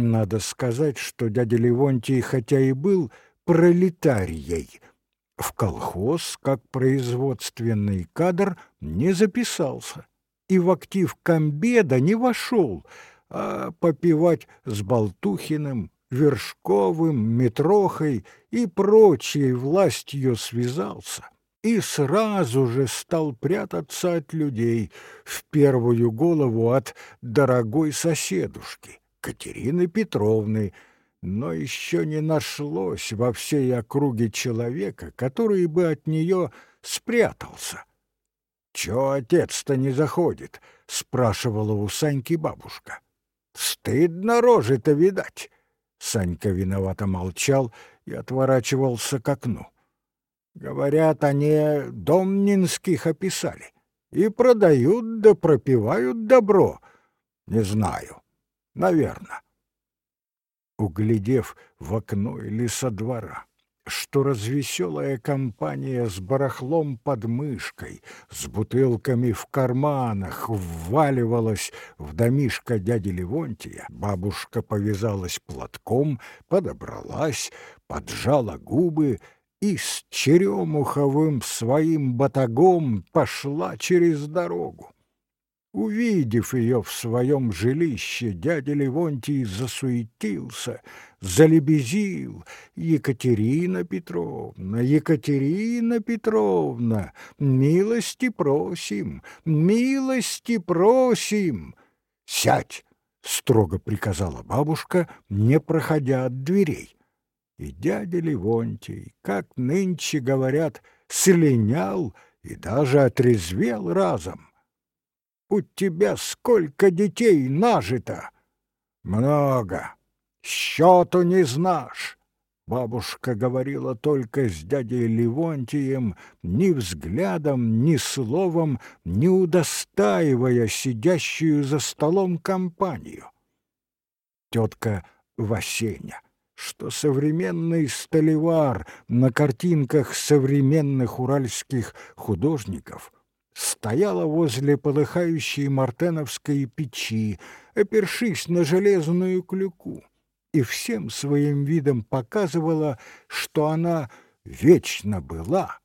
Надо сказать, что дядя Левонтий, хотя и был пролетарией, в колхоз, как производственный кадр, не записался и в актив комбеда не вошел, а попивать с Болтухиным, Вершковым, Метрохой и прочей властью связался и сразу же стал прятаться от людей, в первую голову от дорогой соседушки, Катерины Петровны, но еще не нашлось во всей округе человека, который бы от нее спрятался. «Чё отец-то не заходит?» — спрашивала у Саньки бабушка. «Стыдно рожи-то видать!» Санька виновато молчал и отворачивался к окну. Говорят, они Домнинских описали. И продают да пропивают добро. Не знаю. Наверно. Углядев в окно или со двора, что развеселая компания с барахлом под мышкой, с бутылками в карманах вваливалась в домишко дяди Левонтия, бабушка повязалась платком, подобралась, поджала губы и с черемуховым своим батагом пошла через дорогу. Увидев ее в своем жилище, дядя Левонтий засуетился, залебезил. «Екатерина Петровна, Екатерина Петровна, милости просим, милости просим!» «Сядь!» — строго приказала бабушка, не проходя от дверей. И дядя Левонтий, как нынче говорят, слинял и даже отрезвел разом. У тебя сколько детей нажито? Много. Счету не знаешь. Бабушка говорила только с дядей Левонтием, ни взглядом, ни словом, не удостаивая сидящую за столом компанию. Тетка Васеня, что современный столевар на картинках современных уральских художников — стояла возле полыхающей мартеновской печи, опершись на железную клюку, и всем своим видом показывала, что она вечно была,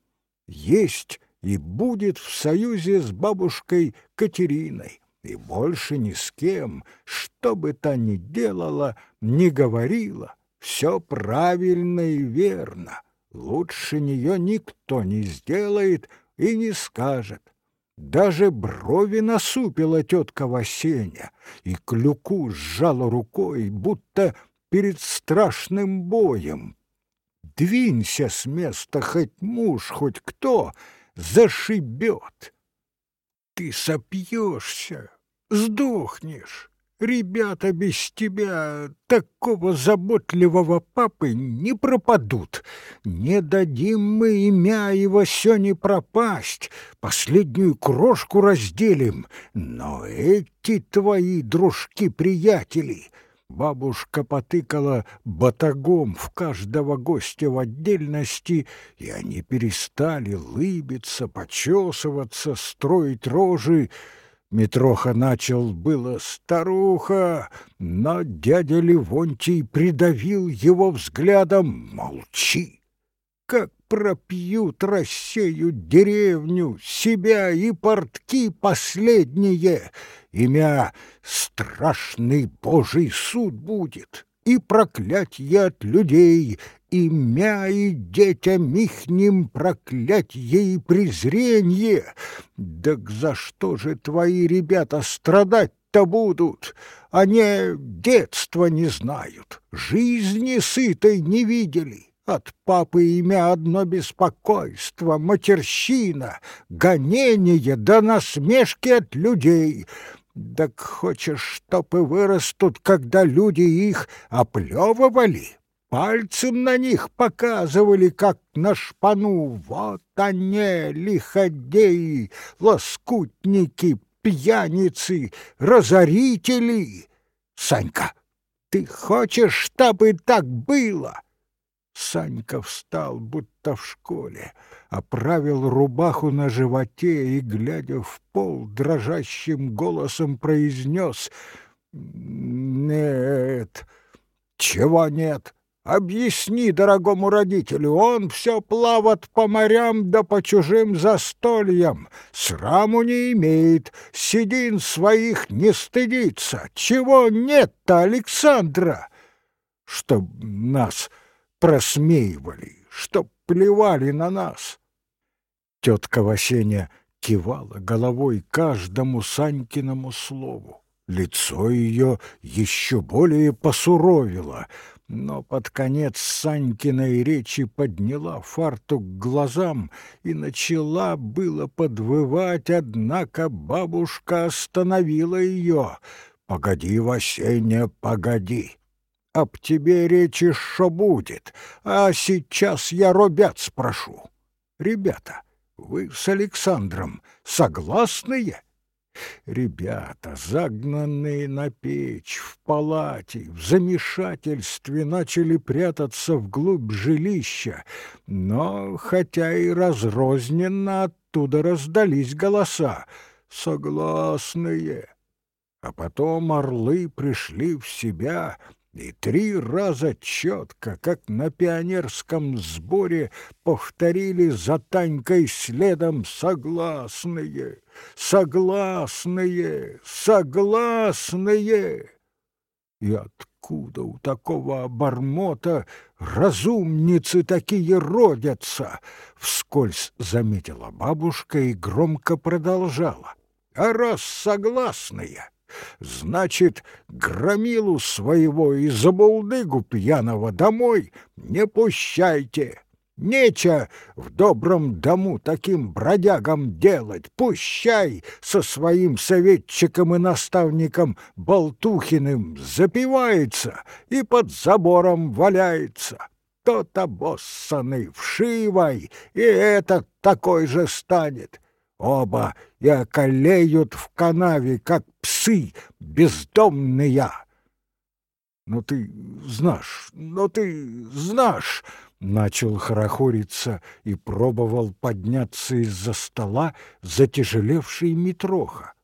есть и будет в союзе с бабушкой Катериной, и больше ни с кем, что бы та ни делала, ни говорила, все правильно и верно. Лучше нее никто не сделает и не скажет. Даже брови насупила тетка Васеня и клюку сжала рукой, будто перед страшным боем. Двинься с места хоть муж, хоть кто, зашибет. Ты сопьешься, сдохнешь. Ребята без тебя, такого заботливого папы, не пропадут. Не дадим мы имя его все не пропасть, последнюю крошку разделим. Но эти твои дружки-приятели... Бабушка потыкала батагом в каждого гостя в отдельности, и они перестали лыбиться, почесываться, строить рожи, Митроха начал было «Старуха!», но дядя Левонтий придавил его взглядом «Молчи!». Как пропьют, рассеют деревню, себя и портки последние, имя страшный Божий суд будет, и проклятье от людей, имя и детям ихним проклятье и презренье. Так за что же твои ребята страдать-то будут? Они детства не знают, жизни сытой не видели. От папы имя одно беспокойство, матерщина, гонение да насмешки от людей. Так хочешь, чтоб и вырастут, когда люди их оплевывали? пальцем на них показывали, как на шпану. Вот они, лиходеи, лоскутники, пьяницы, разорители. Санька, ты хочешь, чтобы так было? Санька встал, будто в школе, оправил рубаху на животе и, глядя в пол, дрожащим голосом произнес «Нет, Чего нет? Объясни дорогому родителю, он все плавает по морям да по чужим застольям, сраму не имеет, седин своих не стыдится. Чего нет-то, Александра? Чтоб нас просмеивали, чтоб плевали на нас. Тетка Васеня кивала головой каждому Санькиному слову. Лицо ее еще более посуровило — но под конец Санькиной речи подняла фартук к глазам и начала было подвывать, однако бабушка остановила ее. «Погоди, Васеня, погоди! Об тебе речи шо будет, а сейчас я робят спрошу. Ребята, вы с Александром согласные?» Ребята, загнанные на печь, в палате, в замешательстве, начали прятаться вглубь жилища, но, хотя и разрозненно, оттуда раздались голоса «Согласные». А потом орлы пришли в себя и три раза четко, как на пионерском сборе, повторили за Танькой следом «Согласные! Согласные! Согласные!» И откуда у такого обормота разумницы такие родятся? Вскользь заметила бабушка и громко продолжала. А раз согласные, Значит, громилу своего и забулдыгу пьяного домой не пущайте. Нече в добром дому таким бродягам делать. Пущай со своим советчиком и наставником Болтухиным запивается и под забором валяется. Тот обоссанный вшивай, и этот такой же станет. Оба и околеют в канаве, как псы бездомные. «Ну ты знаешь, ну ты знаешь!» Начал хорохориться и пробовал подняться из-за стола затяжелевший Митроха.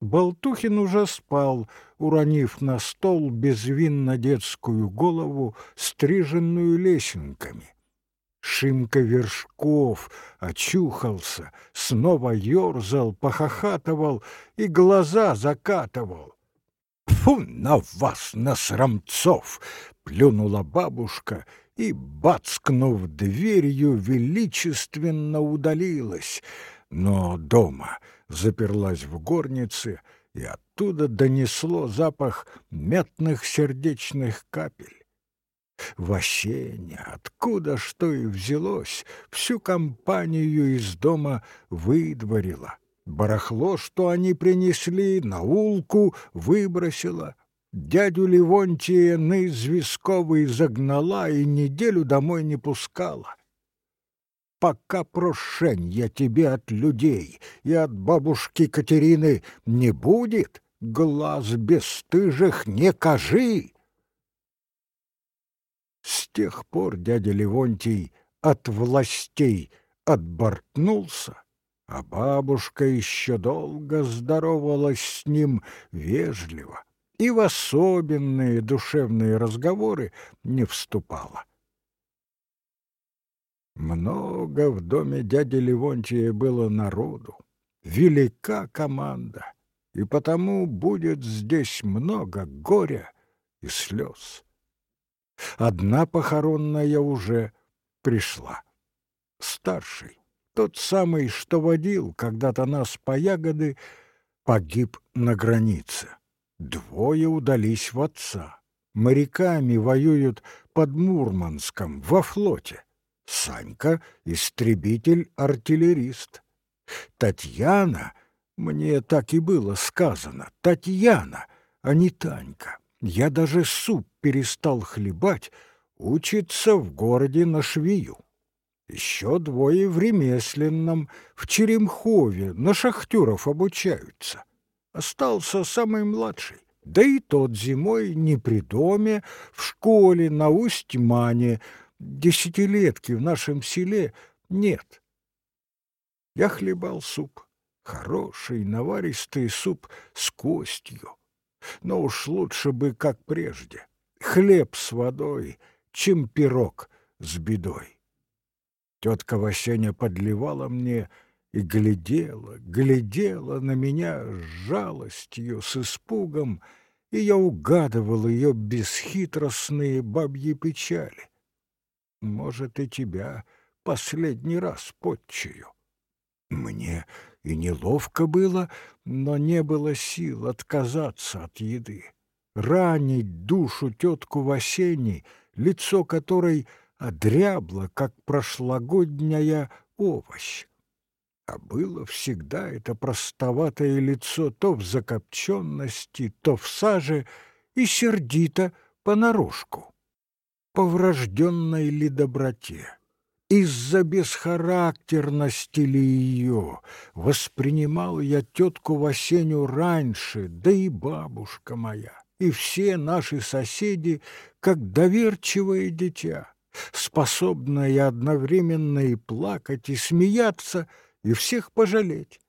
Болтухин уже спал, уронив на стол безвинно детскую голову, стриженную лесенками. Шимка Вершков очухался, снова ерзал, похохатывал и глаза закатывал. «Фу на вас, на срамцов!» — плюнула бабушка и, бацкнув дверью, величественно удалилась. Но дома заперлась в горнице, и оттуда донесло запах мятных сердечных капель. Васеня, откуда что и взялось, всю компанию из дома выдворила. Барахло, что они принесли, на улку выбросила. Дядю Левонтия на известковый загнала и неделю домой не пускала. Пока прошенья тебе от людей и от бабушки Катерины не будет, глаз бесстыжих не кажи. С тех пор дядя Левонтий от властей отбортнулся, а бабушка еще долго здоровалась с ним вежливо и в особенные душевные разговоры не вступала. Много в доме дяди Левонтия было народу, велика команда, и потому будет здесь много горя и слез. Одна похоронная уже пришла. Старший, тот самый, что водил когда-то нас по ягоды, погиб на границе. Двое удались в отца. Моряками воюют под Мурманском, во флоте. Санька — истребитель-артиллерист. Татьяна, мне так и было сказано, Татьяна, а не Танька я даже суп перестал хлебать, учится в городе на швею. Еще двое в ремесленном, в Черемхове, на шахтеров обучаются. Остался самый младший, да и тот зимой не при доме, в школе на Усть-Мане, десятилетки в нашем селе нет. Я хлебал суп, хороший наваристый суп с костью но уж лучше бы, как прежде. Хлеб с водой, чем пирог с бедой. Тетка Васеня подливала мне и глядела, глядела на меня с жалостью, с испугом, и я угадывал ее бесхитростные бабьи печали. Может, и тебя последний раз подчую. Мне и неловко было, но не было сил отказаться от еды. Ранить душу тетку в осенней, лицо которой одрябло, как прошлогодняя овощ. А было всегда это простоватое лицо то в закопченности, то в саже, и сердито понарошку. По врожденной ли доброте? Из-за бесхарактерности ли ее воспринимал я тетку Васеню раньше, да и бабушка моя, и все наши соседи, как доверчивое дитя, способное одновременно и плакать, и смеяться, и всех пожалеть.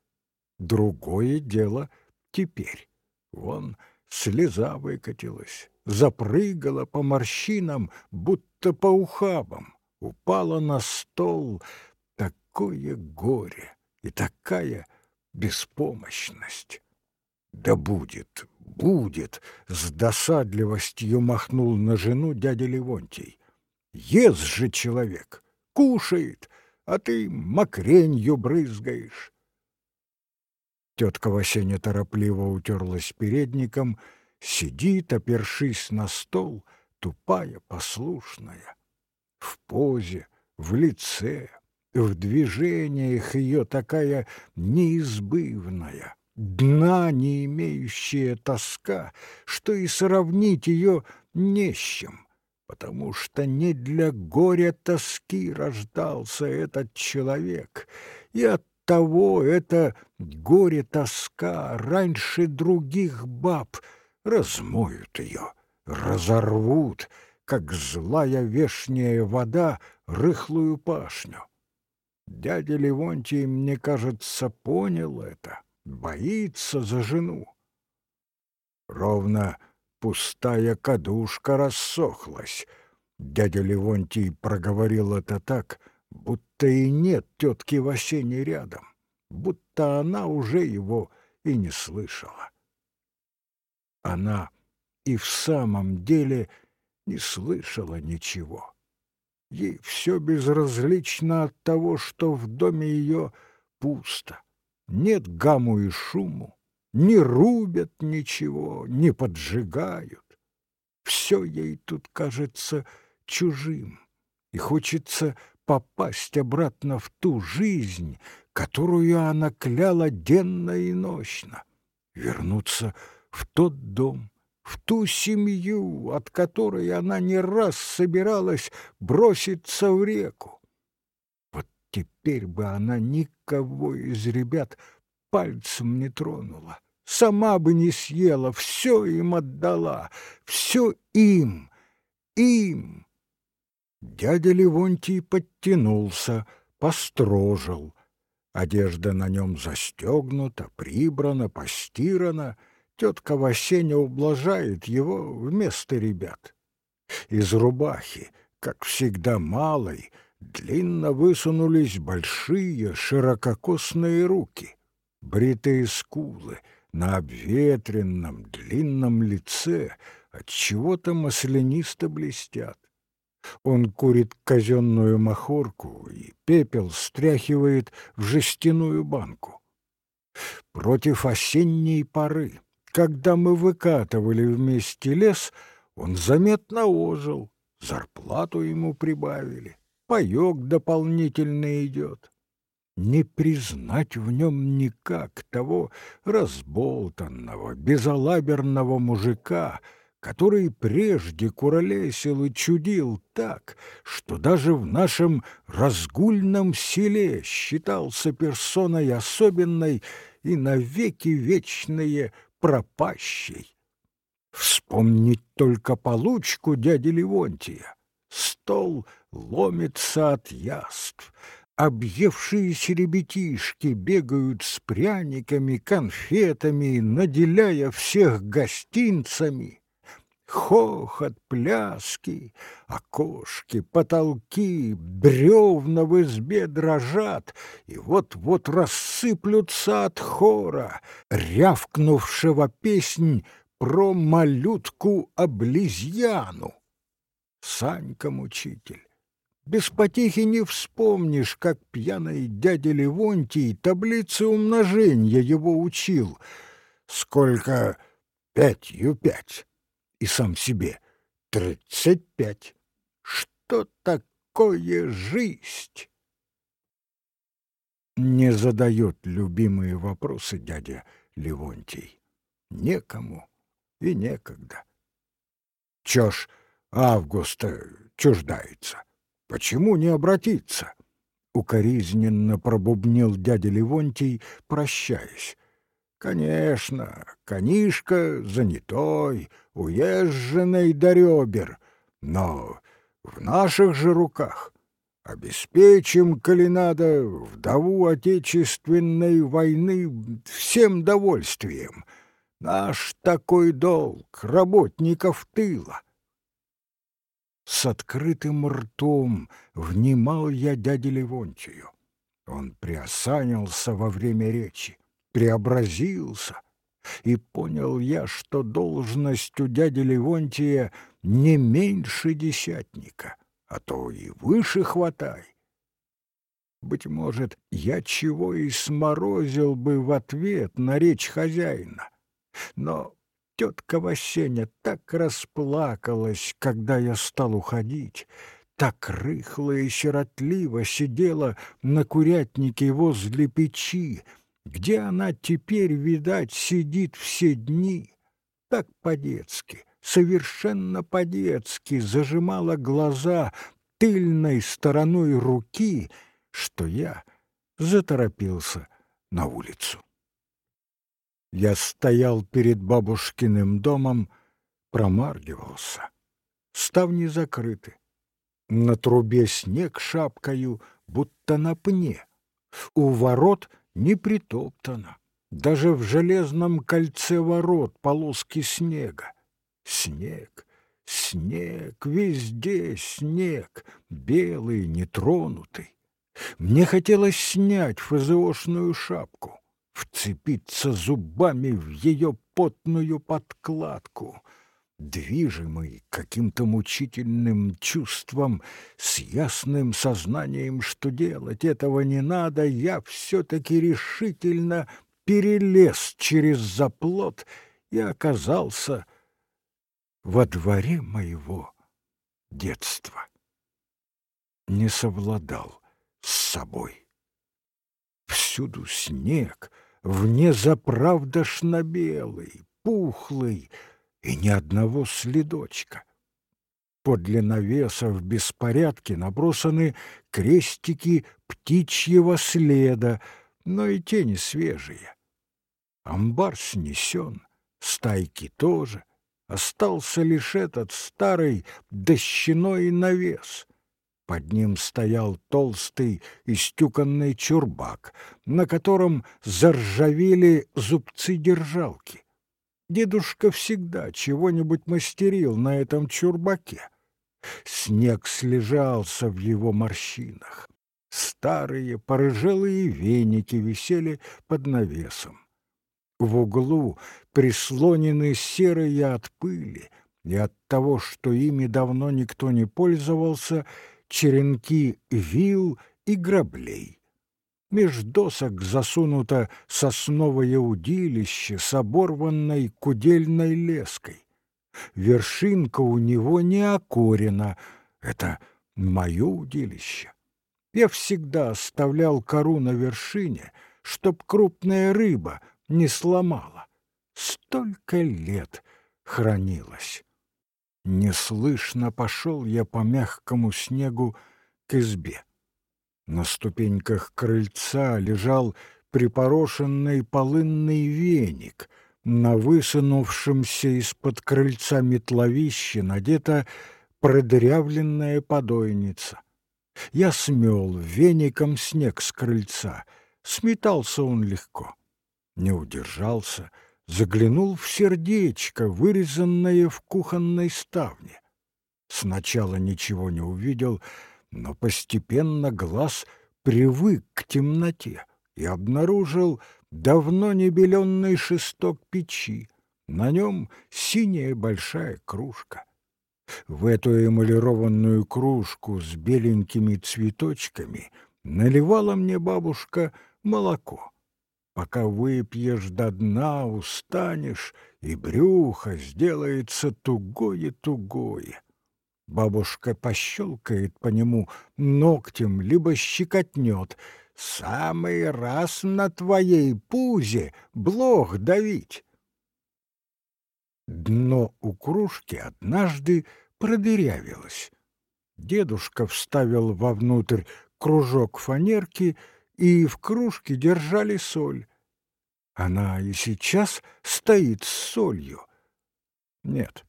Другое дело теперь. Вон слеза выкатилась, запрыгала по морщинам, будто по ухабам упала на стол такое горе и такая беспомощность. Да будет, будет, с досадливостью махнул на жену дядя Левонтий. Ест же человек, кушает, а ты мокренью брызгаешь. Тетка Васеня торопливо утерлась передником, сидит, опершись на стол, тупая, послушная в позе, в лице, в движениях ее такая неизбывная, дна не имеющая тоска, что и сравнить ее не с чем, потому что не для горя тоски рождался этот человек, и от того это горе-тоска раньше других баб размоют ее, разорвут, как злая вешняя вода рыхлую пашню. Дядя Левонтий, мне кажется, понял это, боится за жену. Ровно пустая кадушка рассохлась. Дядя Левонтий проговорил это так, будто и нет тетки Васени рядом, будто она уже его и не слышала. Она и в самом деле не слышала ничего. Ей все безразлично от того, что в доме ее пусто. Нет гаму и шуму, не рубят ничего, не поджигают. Все ей тут кажется чужим, и хочется попасть обратно в ту жизнь, которую она кляла денно и нощно, вернуться в тот дом, в ту семью, от которой она не раз собиралась броситься в реку. Теперь бы она никого из ребят пальцем не тронула, сама бы не съела, все им отдала, все им, им. Дядя Левонтий подтянулся, построжил. Одежда на нем застегнута, прибрана, постирана — Тетка Васеня ублажает его вместо ребят. Из рубахи, как всегда малой, длинно высунулись большие ширококосные руки, бритые скулы на обветренном длинном лице от чего-то маслянисто блестят. Он курит казенную махорку и пепел стряхивает в жестяную банку. Против осенней поры когда мы выкатывали вместе лес, он заметно ожил, зарплату ему прибавили, паёк дополнительно идет. Не признать в нем никак того разболтанного, безалаберного мужика, который прежде куролесил и чудил так, что даже в нашем разгульном селе считался персоной особенной и навеки вечные пропащей. Вспомнить только получку дяди Левонтия. Стол ломится от яств. Объевшиеся ребятишки бегают с пряниками, конфетами, наделяя всех гостинцами. Хохот, пляски, окошки, потолки, бревна в избе дрожат и вот-вот рассыплются от хора, рявкнувшего песнь про малютку-облизьяну. Санька-мучитель, без потехи не вспомнишь, как пьяный дядя Левонтий таблицы умножения его учил. Сколько пятью пять? И сам себе тридцать пять. Что такое жизнь? Не задает любимые вопросы дядя Левонтий. Некому и некогда. Чё ж Августа чуждается? Почему не обратиться? Укоризненно пробубнил дядя Левонтий, прощаясь. Конечно, конишка занятой, уезженный до ребер, но в наших же руках. Обеспечим, коли надо, вдову Отечественной войны всем довольствием. Наш такой долг работников тыла. С открытым ртом внимал я дяде Левонтию. Он приосанился во время речи, преобразился, и понял я, что должность у дяди Левонтия не меньше десятника, а то и выше хватай. Быть может, я чего и сморозил бы в ответ на речь хозяина, но Тетка Васеня так расплакалась, когда я стал уходить, так рыхло и сиротливо сидела на курятнике возле печи, где она теперь, видать, сидит все дни, так по-детски, совершенно по-детски зажимала глаза тыльной стороной руки, что я заторопился на улицу. Я стоял перед бабушкиным домом, промаргивался. Ставни закрыты. На трубе снег шапкою, будто на пне. У ворот не притоптано. Даже в железном кольце ворот полоски снега. Снег, снег, везде снег, белый, нетронутый. Мне хотелось снять ФЗОшную шапку вцепиться зубами в ее потную подкладку. Движимый каким-то мучительным чувством, с ясным сознанием, что делать этого не надо, я все-таки решительно перелез через заплот и оказался во дворе моего детства. Не совладал с собой. Всюду снег, внезаправдошно белый, пухлый и ни одного следочка. Подле навеса в беспорядке набросаны крестики птичьего следа, но и тени свежие. Амбар снесен, стайки тоже. Остался лишь этот старый дощаной навес. Под ним стоял толстый истюканный чурбак, на котором заржавели зубцы-держалки. Дедушка всегда чего-нибудь мастерил на этом чурбаке. Снег слежался в его морщинах. Старые порыжелые веники висели под навесом. В углу прислонены серые от пыли и от того, что ими давно никто не пользовался, черенки вил и граблей. Меж досок засунуто сосновое удилище с оборванной кудельной леской. Вершинка у него не окорена, это мое удилище. Я всегда оставлял кору на вершине, чтоб крупная рыба не сломала. Столько лет хранилась. Неслышно пошел я по мягкому снегу к избе. На ступеньках крыльца лежал припорошенный полынный веник. На высунувшемся из-под крыльца метловище надета продырявленная подойница. Я смел веником снег с крыльца. Сметался он легко. Не удержался, заглянул в сердечко, вырезанное в кухонной ставне. Сначала ничего не увидел, но постепенно глаз привык к темноте и обнаружил давно небеленный шесток печи. На нем синяя большая кружка. В эту эмалированную кружку с беленькими цветочками наливала мне бабушка молоко. Пока выпьешь до дна, устанешь, и брюхо сделается тугое-тугое. Бабушка пощелкает по нему ногтем, либо щекотнет. «Самый раз на твоей пузе блох давить!» Дно у кружки однажды продырявилось. Дедушка вставил вовнутрь кружок фанерки, и в кружке держали соль. Она и сейчас стоит с солью. Нет,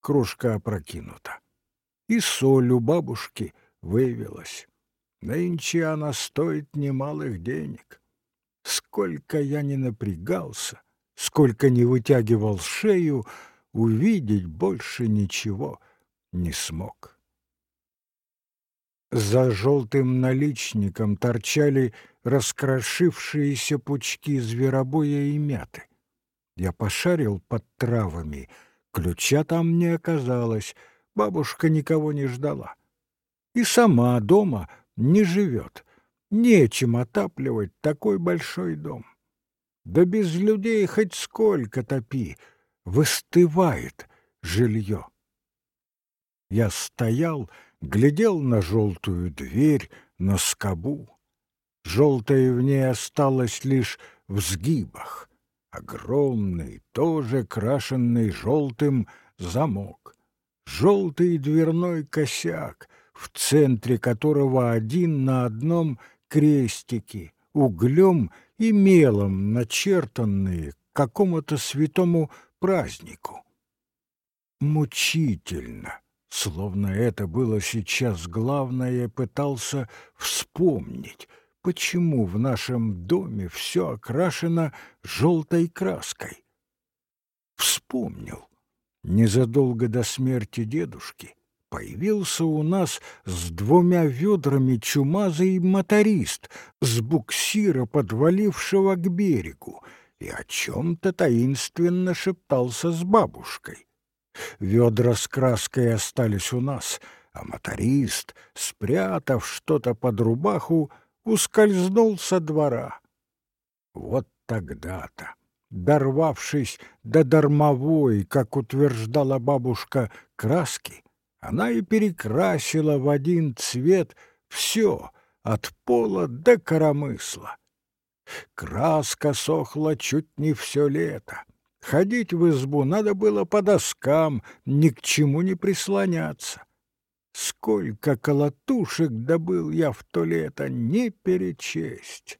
кружка опрокинута. И соль у бабушки вывелась. Нынче она стоит немалых денег. Сколько я не напрягался, сколько не вытягивал шею, увидеть больше ничего не смог. За желтым наличником торчали раскрошившиеся пучки зверобоя и мяты. Я пошарил под травами, ключа там не оказалось, бабушка никого не ждала. И сама дома не живет, нечем отапливать такой большой дом. Да без людей хоть сколько топи, выстывает жилье. Я стоял, глядел на желтую дверь, на скобу. Желтое в ней осталось лишь в сгибах. Огромный, тоже крашенный желтым замок. Желтый дверной косяк, в центре которого один на одном крестики, углем и мелом начертанные к какому-то святому празднику. Мучительно, словно это было сейчас главное, пытался вспомнить, почему в нашем доме все окрашено желтой краской. Вспомнил. Незадолго до смерти дедушки появился у нас с двумя ведрами чумазый моторист с буксира, подвалившего к берегу, и о чем-то таинственно шептался с бабушкой. Ведра с краской остались у нас, а моторист, спрятав что-то под рубаху, ускользнул со двора. Вот тогда-то, дорвавшись до дармовой, как утверждала бабушка, краски, она и перекрасила в один цвет все, от пола до коромысла. Краска сохла чуть не все лето. Ходить в избу надо было по доскам, ни к чему не прислоняться. Сколько колотушек добыл я в то лето, не перечесть.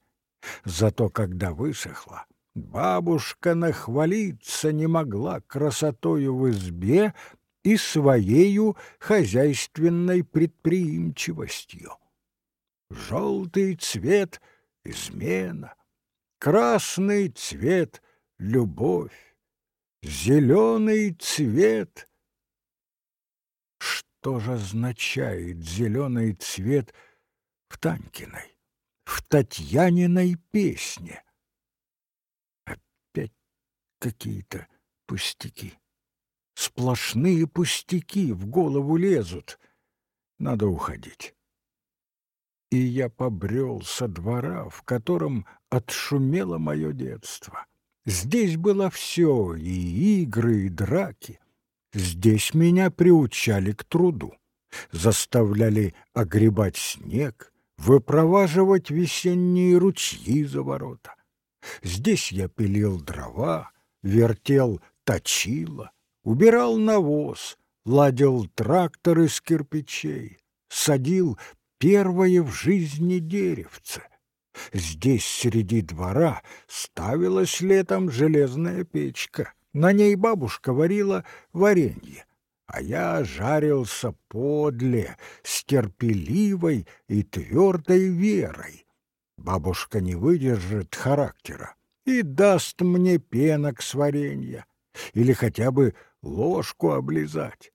Зато когда высохла, бабушка нахвалиться не могла красотою в избе и своею хозяйственной предприимчивостью. Желтый цвет — измена, красный цвет — любовь, зеленый цвет — что же означает зеленый цвет в Танькиной, в Татьяниной песне? Опять какие-то пустяки. Сплошные пустяки в голову лезут. Надо уходить. И я побрел со двора, в котором отшумело мое детство. Здесь было все — и игры, и драки. Здесь меня приучали к труду, заставляли огребать снег, выпроваживать весенние ручьи за ворота. Здесь я пилил дрова, вертел точило, убирал навоз, ладил трактор из кирпичей, садил первое в жизни деревце. Здесь среди двора ставилась летом железная печка — на ней бабушка варила варенье, а я жарился подле, с терпеливой и твердой верой. Бабушка не выдержит характера, и даст мне пенок с варенья или хотя бы ложку облизать.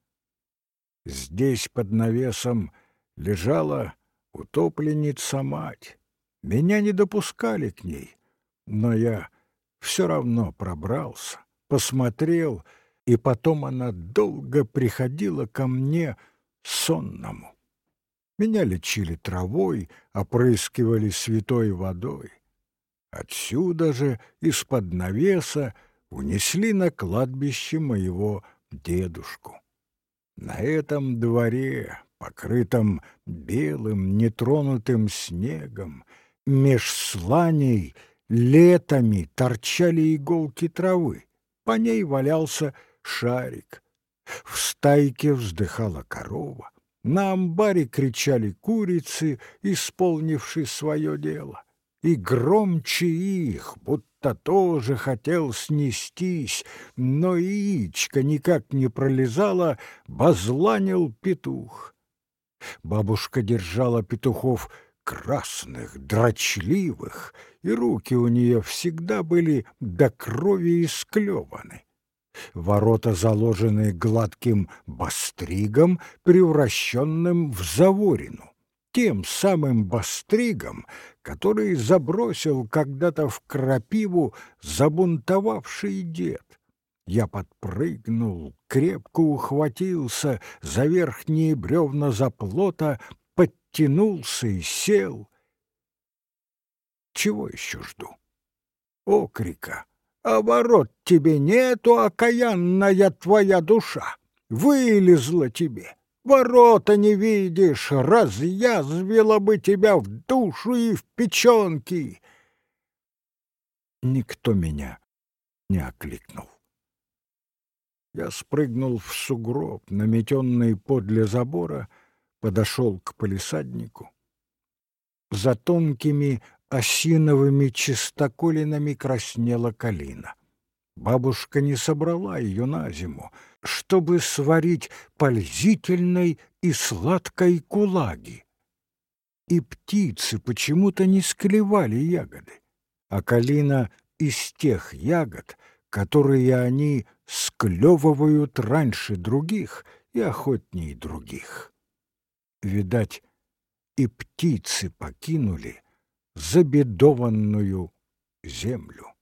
Здесь под навесом лежала утопленница-мать. Меня не допускали к ней, но я все равно пробрался, посмотрел, и потом она долго приходила ко мне сонному. Меня лечили травой, опрыскивали святой водой. Отсюда же, из-под навеса, унесли на кладбище моего дедушку. На этом дворе, покрытом белым нетронутым снегом, меж сланей летами торчали иголки травы, по ней валялся шарик. В стайке вздыхала корова, на амбаре кричали курицы, исполнившие свое дело. И громче их, будто тоже хотел снестись, но яичко никак не пролезало, базланил петух. Бабушка держала петухов красных, дрочливых, и руки у нее всегда были до крови исклеваны. Ворота заложены гладким бастригом, превращенным в заворину, тем самым бастригом, который забросил когда-то в крапиву забунтовавший дед. Я подпрыгнул, крепко ухватился за верхние бревна заплота, подтянулся и сел. Чего еще жду? Окрика ворот тебе нету, окаянная твоя душа. Вылезла тебе, ворота не видишь, разъязвила бы тебя в душу и в печенки. Никто меня не окликнул. Я спрыгнул в сугроб, наметенный подле забора, подошел к полисаднику. За тонкими осиновыми чистоколинами краснела калина. Бабушка не собрала ее на зиму, чтобы сварить пользительной и сладкой кулаги. И птицы почему-то не склевали ягоды, а калина из тех ягод, которые они склевывают раньше других и охотней других. Видать, и птицы покинули забедованную землю.